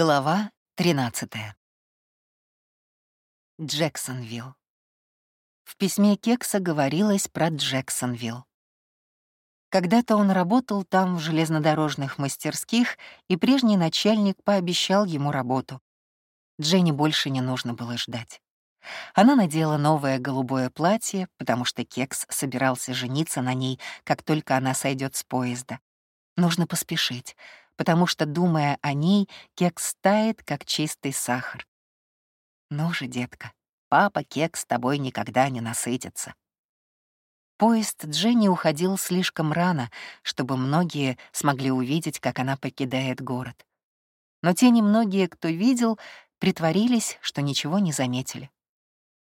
Глава 13. Джексонвилл. В письме Кекса говорилось про Джексонвилл. Когда-то он работал там в железнодорожных мастерских, и прежний начальник пообещал ему работу. Дженни больше не нужно было ждать. Она надела новое голубое платье, потому что Кекс собирался жениться на ней, как только она сойдет с поезда. Нужно поспешить потому что, думая о ней, кекс тает, как чистый сахар. Ну же, детка, папа кекс с тобой никогда не насытится. Поезд Дженни уходил слишком рано, чтобы многие смогли увидеть, как она покидает город. Но те немногие, кто видел, притворились, что ничего не заметили.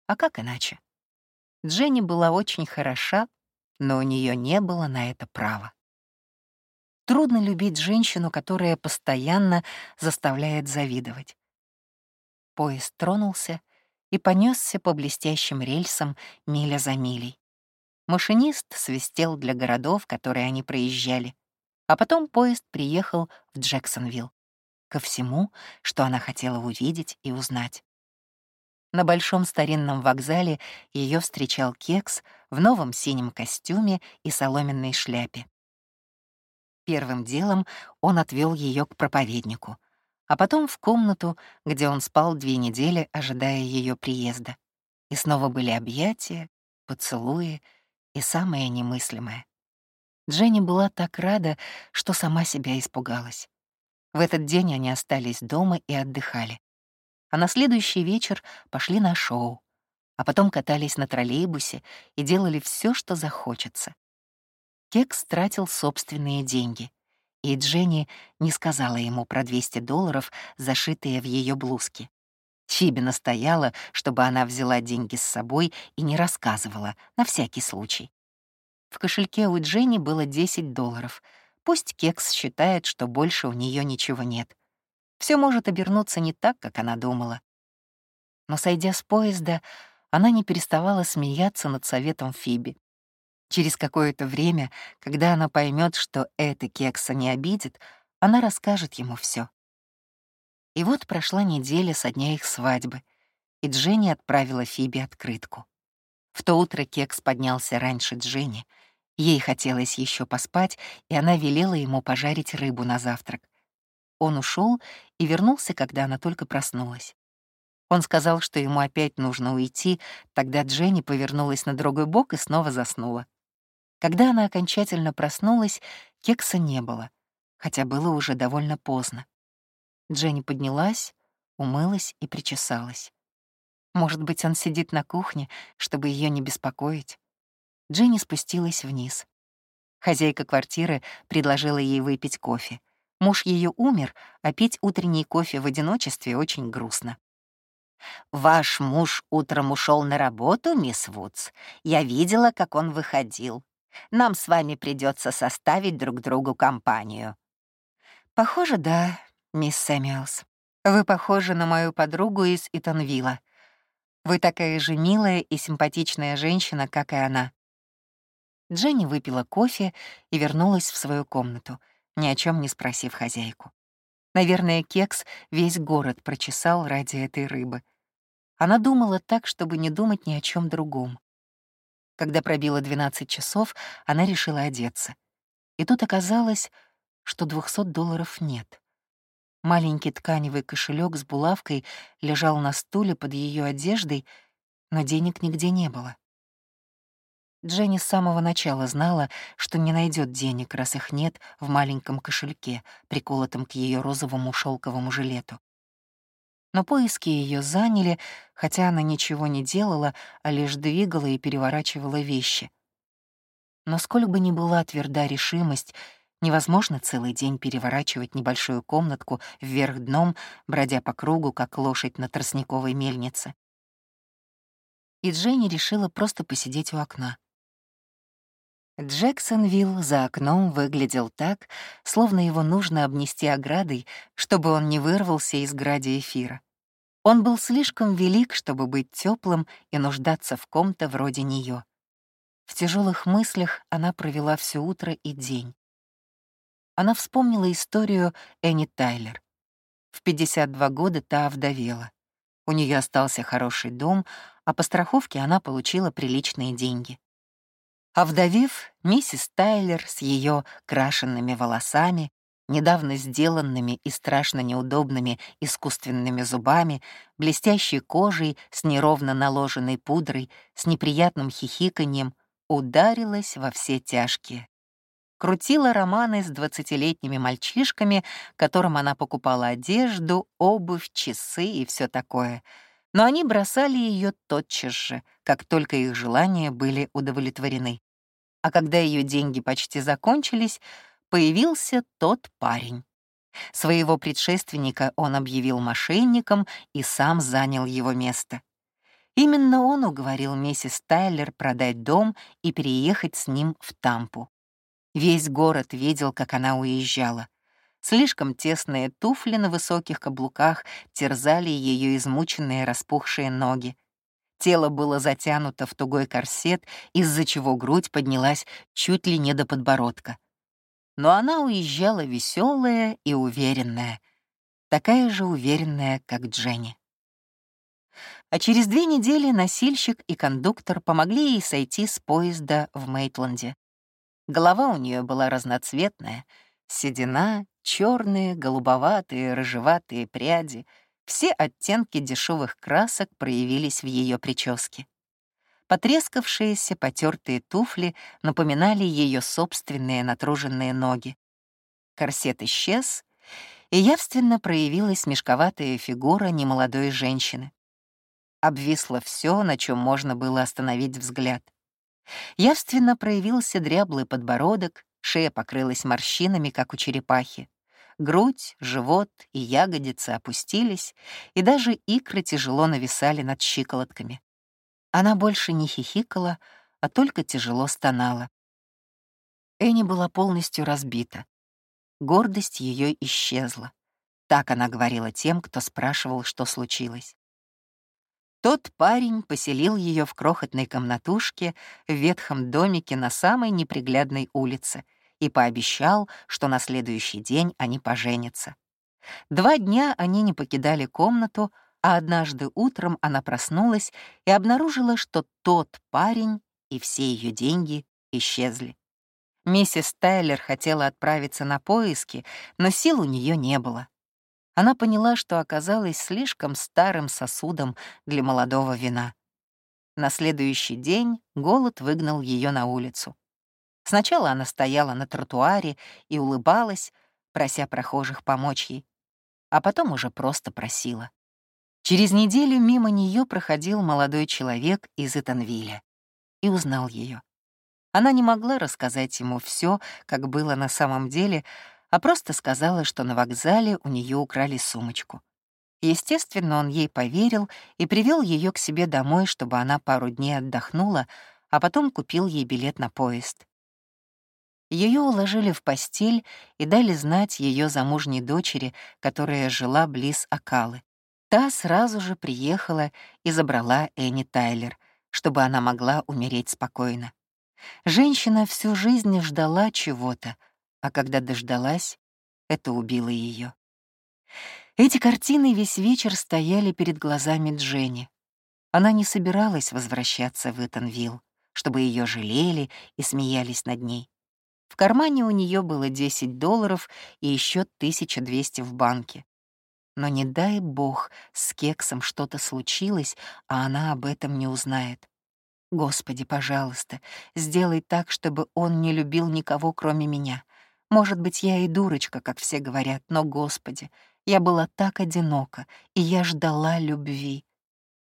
А как иначе? Дженни была очень хороша, но у нее не было на это права. Трудно любить женщину, которая постоянно заставляет завидовать. Поезд тронулся и понесся по блестящим рельсам миля за милей. Машинист свистел для городов, которые они проезжали. А потом поезд приехал в Джексонвилл. Ко всему, что она хотела увидеть и узнать. На большом старинном вокзале ее встречал Кекс в новом синем костюме и соломенной шляпе. Первым делом он отвел ее к проповеднику, а потом в комнату, где он спал две недели, ожидая ее приезда. И снова были объятия, поцелуи и самое немыслимое. Дженни была так рада, что сама себя испугалась. В этот день они остались дома и отдыхали. А на следующий вечер пошли на шоу, а потом катались на троллейбусе и делали все, что захочется. Кекс тратил собственные деньги, и Дженни не сказала ему про 200 долларов, зашитые в ее блузке. Фиби настояла, чтобы она взяла деньги с собой и не рассказывала, на всякий случай. В кошельке у Дженни было 10 долларов. Пусть Кекс считает, что больше у нее ничего нет. Все может обернуться не так, как она думала. Но, сойдя с поезда, она не переставала смеяться над советом Фиби. Через какое-то время, когда она поймет, что это кекса не обидит, она расскажет ему все. И вот прошла неделя со дня их свадьбы, и Дженни отправила Фиби открытку. В то утро Кекс поднялся раньше Дженни. Ей хотелось еще поспать, и она велела ему пожарить рыбу на завтрак. Он ушел и вернулся, когда она только проснулась. Он сказал, что ему опять нужно уйти, тогда Дженни повернулась на другой бок и снова заснула. Когда она окончательно проснулась, кекса не было, хотя было уже довольно поздно. Дженни поднялась, умылась и причесалась. Может быть, он сидит на кухне, чтобы ее не беспокоить. Дженни спустилась вниз. Хозяйка квартиры предложила ей выпить кофе. Муж ее умер, а пить утренний кофе в одиночестве очень грустно. «Ваш муж утром ушел на работу, мисс Вудс. Я видела, как он выходил. Нам с вами придется составить друг другу компанию». «Похоже, да, мисс Сэмюэлс. Вы похожи на мою подругу из Итанвилла. Вы такая же милая и симпатичная женщина, как и она». Дженни выпила кофе и вернулась в свою комнату, ни о чем не спросив хозяйку. Наверное, Кекс весь город прочесал ради этой рыбы. Она думала так, чтобы не думать ни о чем другом. Когда пробило 12 часов, она решила одеться. И тут оказалось, что 200 долларов нет. Маленький тканевый кошелек с булавкой лежал на стуле под ее одеждой, но денег нигде не было. Дженни с самого начала знала, что не найдет денег, раз их нет в маленьком кошельке, приколотом к ее розовому шелковому жилету но поиски ее заняли, хотя она ничего не делала, а лишь двигала и переворачивала вещи. Но сколько бы ни была тверда решимость, невозможно целый день переворачивать небольшую комнатку вверх дном, бродя по кругу, как лошадь на тростниковой мельнице. И Дженни решила просто посидеть у окна. Джексонвилл за окном выглядел так, словно его нужно обнести оградой, чтобы он не вырвался из гради эфира. Он был слишком велик, чтобы быть теплым и нуждаться в ком-то вроде нее. В тяжелых мыслях она провела все утро и день. Она вспомнила историю Энни Тайлер. В 52 года та овдовела. У нее остался хороший дом, а по страховке она получила приличные деньги. Овдовев, миссис Тайлер с ее крашенными волосами, недавно сделанными и страшно неудобными искусственными зубами, блестящей кожей с неровно наложенной пудрой, с неприятным хихиканьем, ударилась во все тяжкие. Крутила романы с двадцатилетними мальчишками, которым она покупала одежду, обувь, часы и все такое. Но они бросали ее тотчас же, как только их желания были удовлетворены. А когда ее деньги почти закончились, появился тот парень. Своего предшественника он объявил мошенником и сам занял его место. Именно он уговорил миссис Тайлер продать дом и переехать с ним в Тампу. Весь город видел, как она уезжала. Слишком тесные туфли на высоких каблуках терзали ее измученные распухшие ноги. Тело было затянуто в тугой корсет, из-за чего грудь поднялась чуть ли не до подбородка. Но она уезжала веселая и уверенная, такая же уверенная, как Дженни. А через две недели носильщик и кондуктор помогли ей сойти с поезда в Мейтленде. Голова у нее была разноцветная, седина, черные, голубоватые, рыжеватые пряди, все оттенки дешевых красок проявились в ее прическе. Потрескавшиеся потертые туфли напоминали ее собственные натруженные ноги. Корсет исчез, и явственно проявилась мешковатая фигура немолодой женщины. Обвисло все, на чем можно было остановить взгляд. Явственно проявился дряблый подбородок, шея покрылась морщинами, как у черепахи. Грудь, живот и ягодицы опустились, и даже икры тяжело нависали над щиколотками. Она больше не хихикала, а только тяжело стонала. Энни была полностью разбита. Гордость ее исчезла. Так она говорила тем, кто спрашивал, что случилось. Тот парень поселил ее в крохотной комнатушке в ветхом домике на самой неприглядной улице и пообещал, что на следующий день они поженятся. Два дня они не покидали комнату, а однажды утром она проснулась и обнаружила, что тот парень и все ее деньги исчезли. Миссис Тайлер хотела отправиться на поиски, но сил у нее не было она поняла, что оказалась слишком старым сосудом для молодого вина. На следующий день голод выгнал ее на улицу. Сначала она стояла на тротуаре и улыбалась, прося прохожих помочь ей, а потом уже просто просила. Через неделю мимо нее проходил молодой человек из Итанвиля и узнал ее. Она не могла рассказать ему все, как было на самом деле, а просто сказала, что на вокзале у нее украли сумочку. Естественно, он ей поверил и привел ее к себе домой, чтобы она пару дней отдохнула, а потом купил ей билет на поезд. Ее уложили в постель и дали знать ее замужней дочери, которая жила близ Акалы. Та сразу же приехала и забрала Энни Тайлер, чтобы она могла умереть спокойно. Женщина всю жизнь ждала чего-то, а когда дождалась, это убило ее. Эти картины весь вечер стояли перед глазами Дженни. Она не собиралась возвращаться в Итанвилл, чтобы ее жалели и смеялись над ней. В кармане у нее было 10 долларов и еще 1200 в банке. Но не дай бог, с кексом что-то случилось, а она об этом не узнает. Господи, пожалуйста, сделай так, чтобы он не любил никого, кроме меня. Может быть, я и дурочка, как все говорят, но, Господи, я была так одинока, и я ждала любви.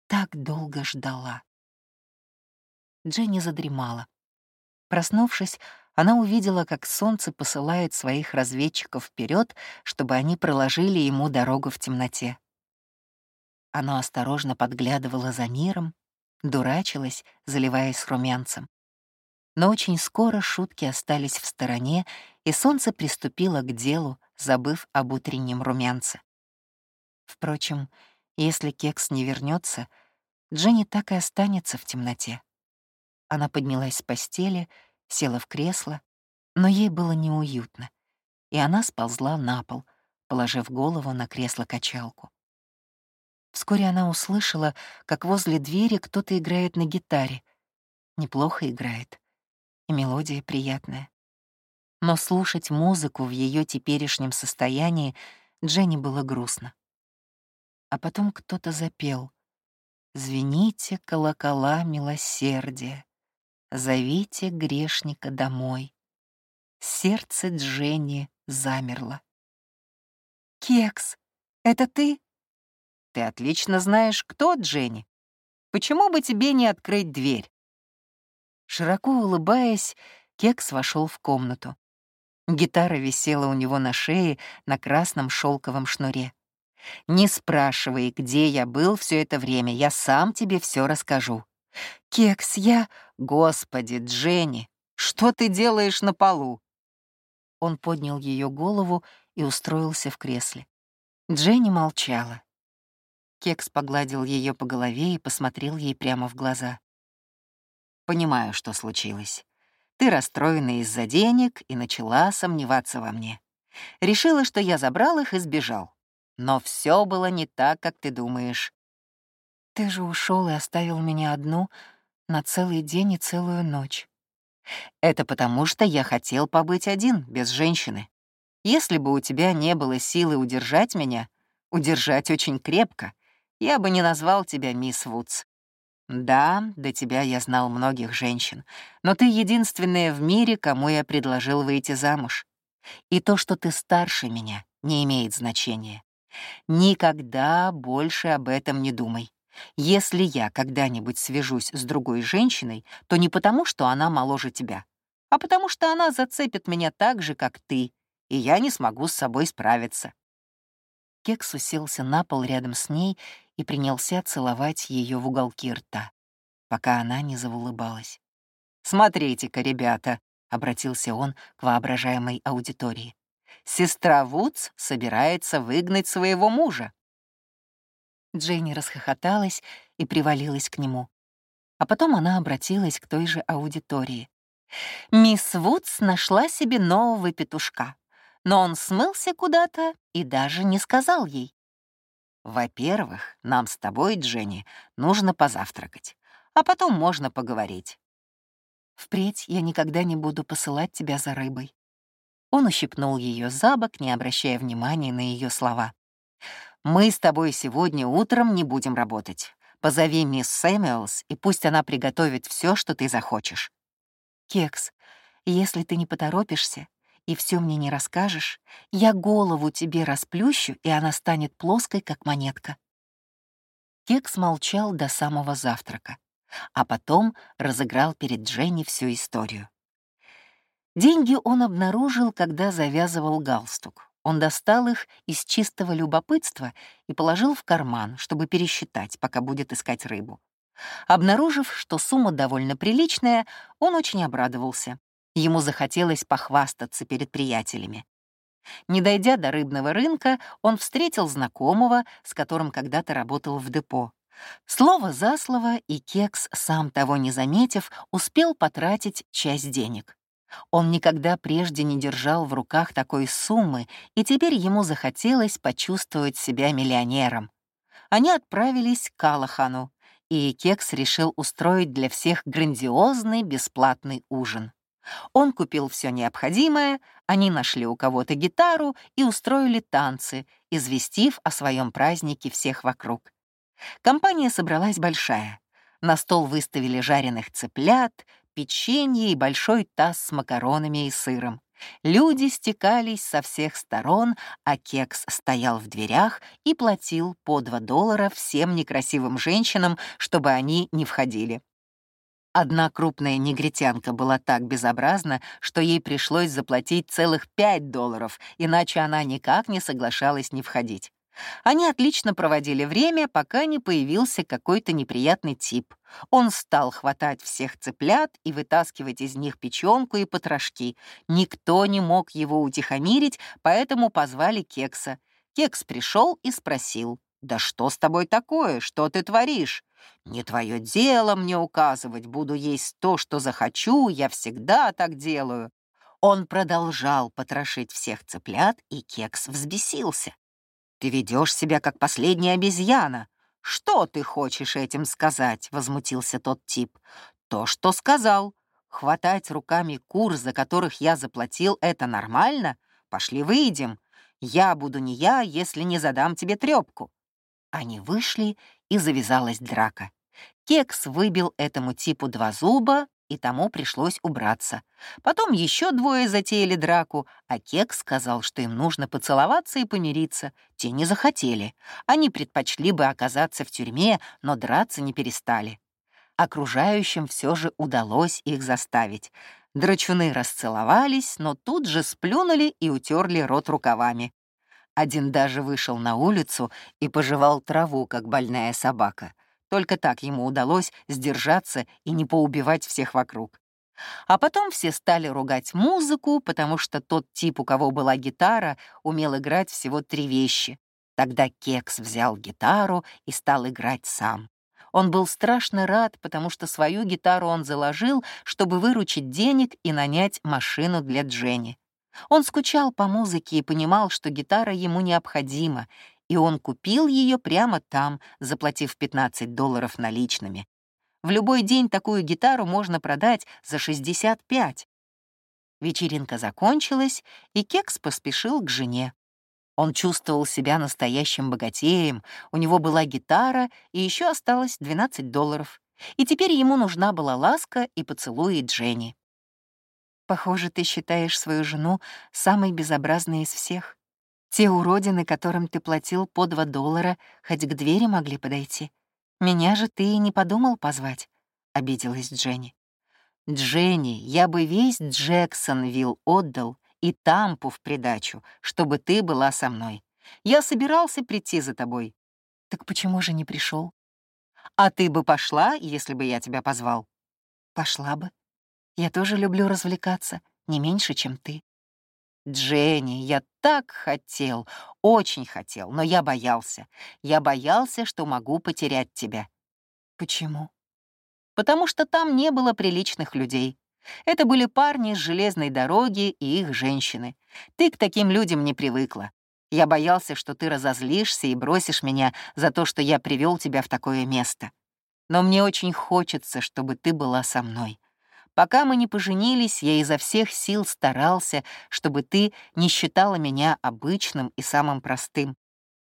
Так долго ждала. Дженни задремала. Проснувшись, она увидела, как солнце посылает своих разведчиков вперед, чтобы они проложили ему дорогу в темноте. Оно осторожно подглядывало за миром, дурачилось, заливаясь румянцем. Но очень скоро шутки остались в стороне, и солнце приступило к делу, забыв об утреннем румянце. Впрочем, если кекс не вернется, Дженни так и останется в темноте. Она поднялась с постели, села в кресло, но ей было неуютно, и она сползла на пол, положив голову на кресло-качалку. Вскоре она услышала, как возле двери кто-то играет на гитаре. Неплохо играет, и мелодия приятная. Но слушать музыку в ее теперешнем состоянии Дженни было грустно. А потом кто-то запел «Звените колокола милосердия, зовите грешника домой». Сердце Дженни замерло. «Кекс, это ты?» «Ты отлично знаешь, кто Дженни. Почему бы тебе не открыть дверь?» Широко улыбаясь, Кекс вошел в комнату. Гитара висела у него на шее на красном шелковом шнуре. «Не спрашивай, где я был все это время, я сам тебе все расскажу». «Кекс, я...» «Господи, Дженни, что ты делаешь на полу?» Он поднял ее голову и устроился в кресле. Дженни молчала. Кекс погладил ее по голове и посмотрел ей прямо в глаза. «Понимаю, что случилось. Ты расстроена из-за денег и начала сомневаться во мне. Решила, что я забрал их и сбежал. Но все было не так, как ты думаешь. Ты же ушел и оставил меня одну на целый день и целую ночь. Это потому, что я хотел побыть один, без женщины. Если бы у тебя не было силы удержать меня, удержать очень крепко, я бы не назвал тебя мисс Вудс. Да, до тебя я знал многих женщин, но ты единственная в мире, кому я предложил выйти замуж. И то, что ты старше меня, не имеет значения. Никогда больше об этом не думай. Если я когда-нибудь свяжусь с другой женщиной, то не потому, что она моложе тебя, а потому что она зацепит меня так же, как ты, и я не смогу с собой справиться. Кекс уселся на пол рядом с ней и принялся целовать ее в уголки рта, пока она не заулыбалась. «Смотрите-ка, ребята», — обратился он к воображаемой аудитории. «Сестра Вудс собирается выгнать своего мужа». Дженни расхохоталась и привалилась к нему. А потом она обратилась к той же аудитории. «Мисс Вудс нашла себе нового петушка, но он смылся куда-то и даже не сказал ей. Во-первых, нам с тобой, Дженни, нужно позавтракать, а потом можно поговорить. Впредь я никогда не буду посылать тебя за рыбой. Он ущипнул ее за бок, не обращая внимания на ее слова. «Мы с тобой сегодня утром не будем работать. Позови мисс Сэмюэлс, и пусть она приготовит все, что ты захочешь». «Кекс, если ты не поторопишься, и все мне не расскажешь, я голову тебе расплющу, и она станет плоской, как монетка». Кекс молчал до самого завтрака, а потом разыграл перед Дженни всю историю. Деньги он обнаружил, когда завязывал галстук. Он достал их из чистого любопытства и положил в карман, чтобы пересчитать, пока будет искать рыбу. Обнаружив, что сумма довольно приличная, он очень обрадовался. Ему захотелось похвастаться перед приятелями. Не дойдя до рыбного рынка, он встретил знакомого, с которым когда-то работал в депо. Слово за слово, и Кекс, сам того не заметив, успел потратить часть денег. Он никогда прежде не держал в руках такой суммы, и теперь ему захотелось почувствовать себя миллионером. Они отправились к Калахану, и Кекс решил устроить для всех грандиозный бесплатный ужин. Он купил все необходимое, они нашли у кого-то гитару и устроили танцы, известив о своем празднике всех вокруг. Компания собралась большая. На стол выставили жареных цыплят, печенье и большой таз с макаронами и сыром. Люди стекались со всех сторон, а Кекс стоял в дверях и платил по 2 доллара всем некрасивым женщинам, чтобы они не входили. Одна крупная негритянка была так безобразна, что ей пришлось заплатить целых 5 долларов, иначе она никак не соглашалась не входить. Они отлично проводили время, пока не появился какой-то неприятный тип. Он стал хватать всех цыплят и вытаскивать из них печенку и потрошки. Никто не мог его утихомирить, поэтому позвали Кекса. Кекс пришел и спросил, «Да что с тобой такое? Что ты творишь?» «Не твое дело мне указывать, буду есть то, что захочу, я всегда так делаю». Он продолжал потрошить всех цыплят, и Кекс взбесился. «Ты ведешь себя, как последняя обезьяна. Что ты хочешь этим сказать?» — возмутился тот тип. «То, что сказал. Хватать руками кур, за которых я заплатил, это нормально? Пошли выйдем. Я буду не я, если не задам тебе трёпку». Они вышли, и завязалась драка. Кекс выбил этому типу два зуба, и тому пришлось убраться. Потом еще двое затеяли драку, а Кекс сказал, что им нужно поцеловаться и помириться. Те не захотели. Они предпочли бы оказаться в тюрьме, но драться не перестали. Окружающим все же удалось их заставить. Драчуны расцеловались, но тут же сплюнули и утерли рот рукавами. Один даже вышел на улицу и пожевал траву, как больная собака. Только так ему удалось сдержаться и не поубивать всех вокруг. А потом все стали ругать музыку, потому что тот тип, у кого была гитара, умел играть всего три вещи. Тогда Кекс взял гитару и стал играть сам. Он был страшно рад, потому что свою гитару он заложил, чтобы выручить денег и нанять машину для Дженни. Он скучал по музыке и понимал, что гитара ему необходима, и он купил ее прямо там, заплатив 15 долларов наличными. В любой день такую гитару можно продать за 65. Вечеринка закончилась, и Кекс поспешил к жене. Он чувствовал себя настоящим богатеем, у него была гитара, и еще осталось 12 долларов. И теперь ему нужна была ласка и поцелуи Дженни. «Похоже, ты считаешь свою жену самой безобразной из всех. Те уродины, которым ты платил по два доллара, хоть к двери могли подойти. Меня же ты и не подумал позвать», — обиделась Дженни. «Дженни, я бы весь Джексонвилл отдал, и Тампу в придачу, чтобы ты была со мной. Я собирался прийти за тобой. Так почему же не пришел? А ты бы пошла, если бы я тебя позвал? Пошла бы. Я тоже люблю развлекаться, не меньше, чем ты. Дженни, я так хотел, очень хотел, но я боялся. Я боялся, что могу потерять тебя. Почему? Потому что там не было приличных людей. Это были парни с железной дороги и их женщины. Ты к таким людям не привыкла. Я боялся, что ты разозлишься и бросишь меня за то, что я привел тебя в такое место. Но мне очень хочется, чтобы ты была со мной. Пока мы не поженились, я изо всех сил старался, чтобы ты не считала меня обычным и самым простым.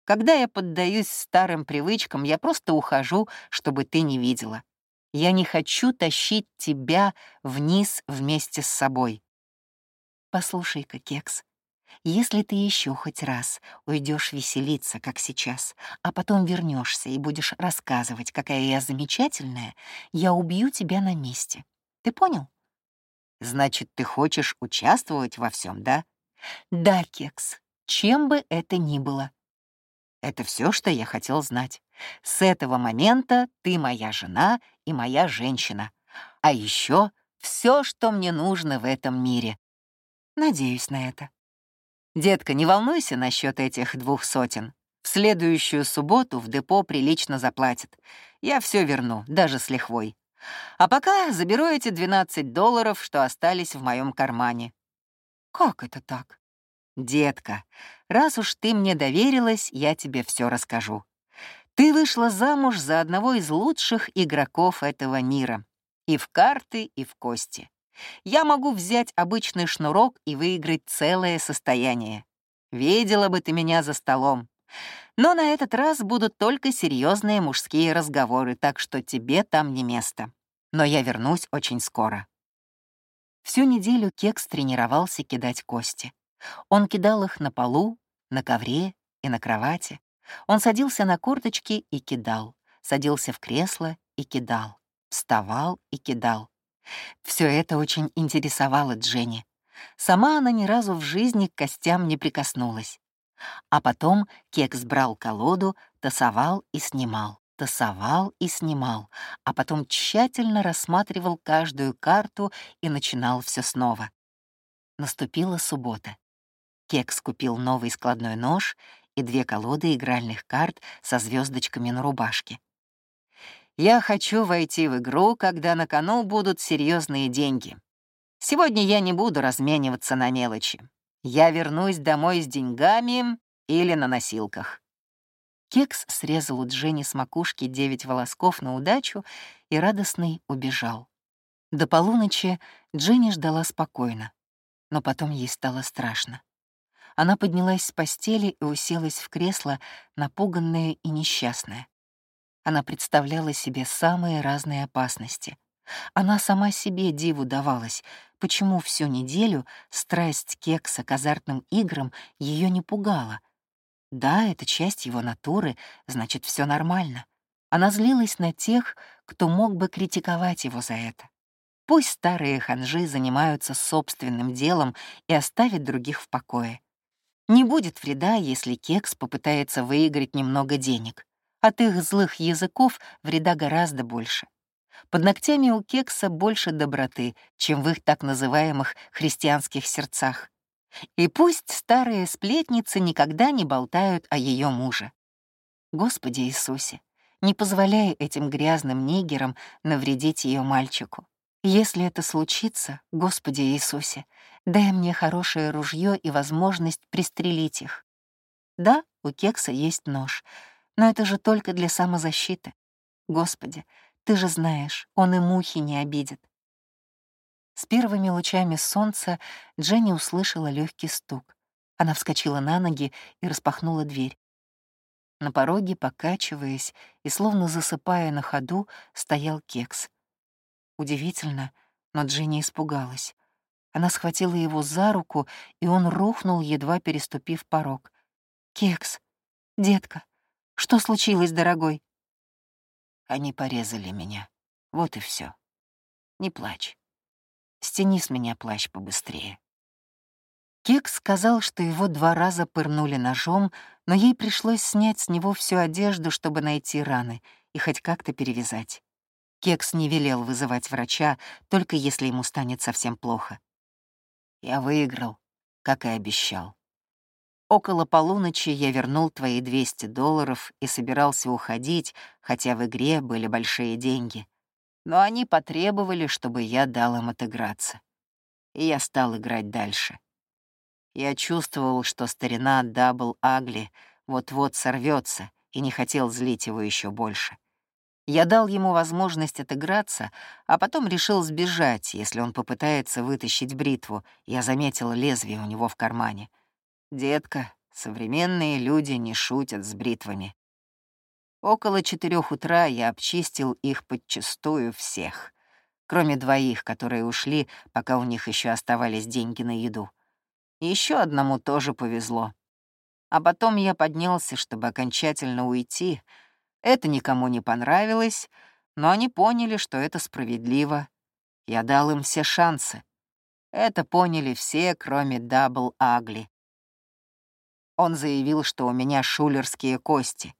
Когда я поддаюсь старым привычкам, я просто ухожу, чтобы ты не видела. Я не хочу тащить тебя вниз вместе с собой. Послушай-ка, Кекс, если ты еще хоть раз уйдешь веселиться, как сейчас, а потом вернешься и будешь рассказывать, какая я замечательная, я убью тебя на месте. Ты понял? Значит, ты хочешь участвовать во всем, да? Да, Кекс, чем бы это ни было. Это все, что я хотел знать. С этого момента ты моя жена и моя женщина. А еще все, что мне нужно в этом мире. Надеюсь на это. Детка, не волнуйся насчет этих двух сотен. В следующую субботу в депо прилично заплатят. Я все верну, даже с лихвой. А пока заберу эти 12 долларов, что остались в моем кармане. Как это так? Детка, раз уж ты мне доверилась, я тебе все расскажу. Ты вышла замуж за одного из лучших игроков этого мира. И в карты, и в кости. Я могу взять обычный шнурок и выиграть целое состояние. Видела бы ты меня за столом. Но на этот раз будут только серьезные мужские разговоры, так что тебе там не место. Но я вернусь очень скоро. Всю неделю Кекс тренировался кидать кости. Он кидал их на полу, на ковре и на кровати. Он садился на корточки и кидал, садился в кресло и кидал, вставал и кидал. Все это очень интересовало Дженни. Сама она ни разу в жизни к костям не прикоснулась. А потом Кекс брал колоду, тасовал и снимал, тасовал и снимал, а потом тщательно рассматривал каждую карту и начинал все снова. Наступила суббота. Кекс купил новый складной нож и две колоды игральных карт со звездочками на рубашке. «Я хочу войти в игру, когда на кону будут серьезные деньги. Сегодня я не буду размениваться на мелочи. Я вернусь домой с деньгами или на носилках». Кекс срезал у Дженни с макушки девять волосков на удачу и радостный убежал. До полуночи Дженни ждала спокойно, но потом ей стало страшно. Она поднялась с постели и уселась в кресло, напуганная и несчастная. Она представляла себе самые разные опасности. Она сама себе диву давалась, почему всю неделю страсть кекса к азартным играм ее не пугала. Да, это часть его натуры, значит, все нормально. Она злилась на тех, кто мог бы критиковать его за это. Пусть старые ханжи занимаются собственным делом и оставят других в покое. Не будет вреда, если кекс попытается выиграть немного денег. От их злых языков вреда гораздо больше. Под ногтями у кекса больше доброты, чем в их так называемых христианских сердцах. И пусть старые сплетницы никогда не болтают о ее муже. Господи Иисусе, не позволяй этим грязным нигерам навредить ее мальчику. Если это случится, Господи Иисусе, дай мне хорошее ружье и возможность пристрелить их. Да, у Кекса есть нож, но это же только для самозащиты. Господи, ты же знаешь, он и мухи не обидит. С первыми лучами солнца Дженни услышала легкий стук. Она вскочила на ноги и распахнула дверь. На пороге, покачиваясь и словно засыпая на ходу, стоял кекс. Удивительно, но Дженни испугалась. Она схватила его за руку, и он рухнул, едва переступив порог. «Кекс, детка, что случилось, дорогой?» Они порезали меня. Вот и все. Не плачь. Стяни с меня плащ побыстрее. Кекс сказал, что его два раза пырнули ножом, но ей пришлось снять с него всю одежду, чтобы найти раны и хоть как-то перевязать. Кекс не велел вызывать врача, только если ему станет совсем плохо. Я выиграл, как и обещал. Около полуночи я вернул твои 200 долларов и собирался уходить, хотя в игре были большие деньги. Но они потребовали, чтобы я дал им отыграться. И я стал играть дальше. Я чувствовал, что старина Дабл Агли вот-вот сорвется, и не хотел злить его еще больше. Я дал ему возможность отыграться, а потом решил сбежать, если он попытается вытащить бритву. Я заметил лезвие у него в кармане. «Детка, современные люди не шутят с бритвами». Около четырех утра я обчистил их подчистую всех, кроме двоих, которые ушли, пока у них еще оставались деньги на еду. Еще одному тоже повезло. А потом я поднялся, чтобы окончательно уйти. Это никому не понравилось, но они поняли, что это справедливо. Я дал им все шансы. Это поняли все, кроме Дабл Агли. Он заявил, что у меня шулерские кости.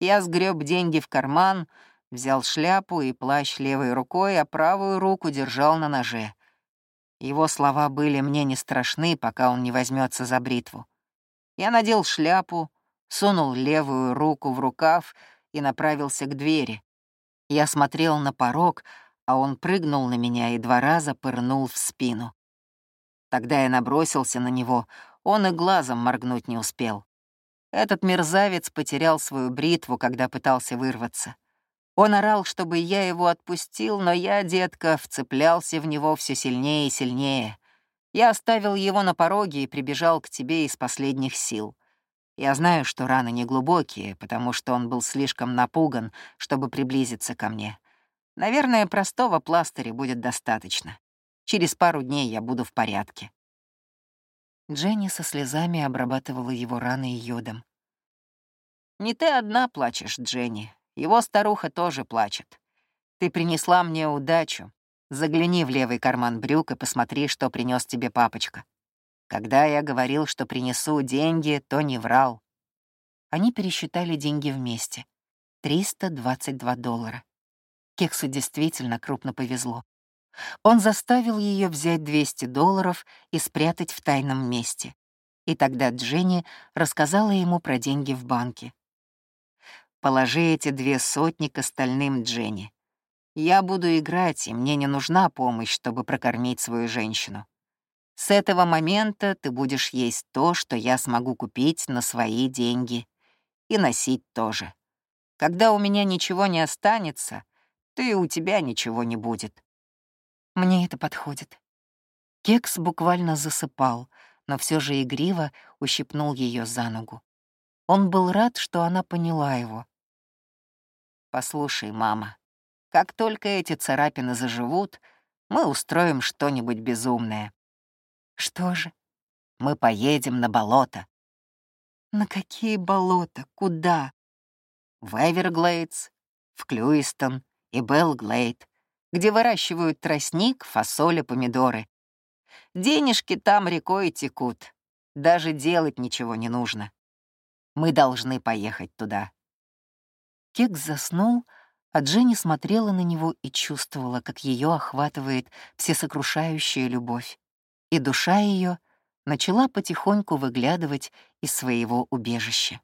Я сгреб деньги в карман, взял шляпу и плащ левой рукой, а правую руку держал на ноже. Его слова были мне не страшны, пока он не возьмется за бритву. Я надел шляпу, сунул левую руку в рукав и направился к двери. Я смотрел на порог, а он прыгнул на меня и два раза пырнул в спину. Тогда я набросился на него, он и глазом моргнуть не успел. Этот мерзавец потерял свою бритву, когда пытался вырваться. Он орал, чтобы я его отпустил, но я, детка, вцеплялся в него все сильнее и сильнее. Я оставил его на пороге и прибежал к тебе из последних сил. Я знаю, что раны неглубокие, потому что он был слишком напуган, чтобы приблизиться ко мне. Наверное, простого пластыря будет достаточно. Через пару дней я буду в порядке. Дженни со слезами обрабатывала его раны йодом. «Не ты одна плачешь, Дженни. Его старуха тоже плачет. Ты принесла мне удачу. Загляни в левый карман брюк и посмотри, что принес тебе папочка. Когда я говорил, что принесу деньги, то не врал». Они пересчитали деньги вместе. 322 доллара. Кексу действительно крупно повезло. Он заставил ее взять 200 долларов и спрятать в тайном месте. И тогда Дженни рассказала ему про деньги в банке. «Положи эти две сотни к остальным, Дженни. Я буду играть, и мне не нужна помощь, чтобы прокормить свою женщину. С этого момента ты будешь есть то, что я смогу купить на свои деньги. И носить тоже. Когда у меня ничего не останется, и у тебя ничего не будет. Мне это подходит. Кекс буквально засыпал, но все же игриво ущипнул ее за ногу. Он был рад, что она поняла его. «Послушай, мама, как только эти царапины заживут, мы устроим что-нибудь безумное. Что же? Мы поедем на болото. На какие болота? Куда? В Эверглейдс, в Клюистон и Белглейд, где выращивают тростник, фасоль и помидоры. Денежки там рекой текут. Даже делать ничего не нужно. Мы должны поехать туда. Кекс заснул, а Дженни смотрела на него и чувствовала, как ее охватывает всесокрушающая любовь. И душа ее начала потихоньку выглядывать из своего убежища.